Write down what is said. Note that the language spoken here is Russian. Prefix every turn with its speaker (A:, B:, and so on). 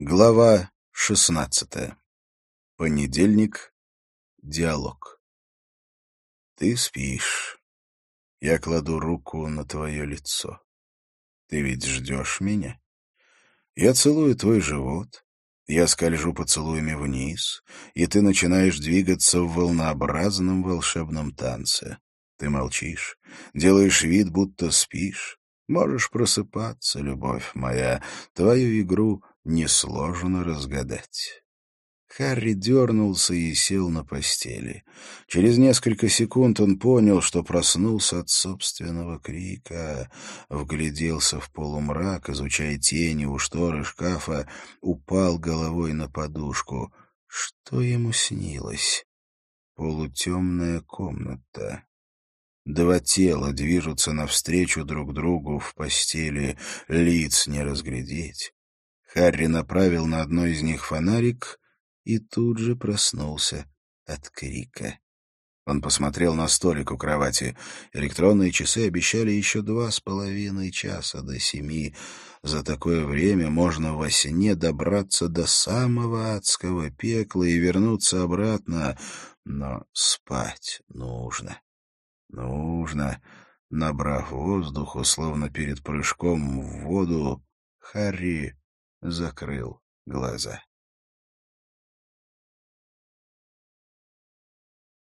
A: Глава шестнадцатая. Понедельник. Диалог. Ты спишь. Я кладу руку на твое лицо. Ты ведь ждешь меня? Я целую твой живот. Я скольжу поцелуями вниз, и ты начинаешь двигаться в волнообразном волшебном танце. Ты молчишь, делаешь вид, будто спишь. Можешь просыпаться, любовь моя. Твою игру несложно разгадать. Харри дернулся и сел на постели. Через несколько секунд он понял, что проснулся от собственного крика, вгляделся в полумрак, изучая тени у шторы шкафа, упал головой на подушку. Что ему снилось? Полутемная комната. Два тела движутся навстречу друг другу в постели, лиц не разглядеть. Харри направил на одно из них фонарик и тут же проснулся от крика. Он посмотрел на столик у кровати. Электронные часы обещали еще два с половиной часа до семи. За такое время можно во сне добраться до самого адского пекла и вернуться обратно. Но спать нужно. Нужно. Набрав воздуху, словно перед прыжком в воду, Харри закрыл глаза.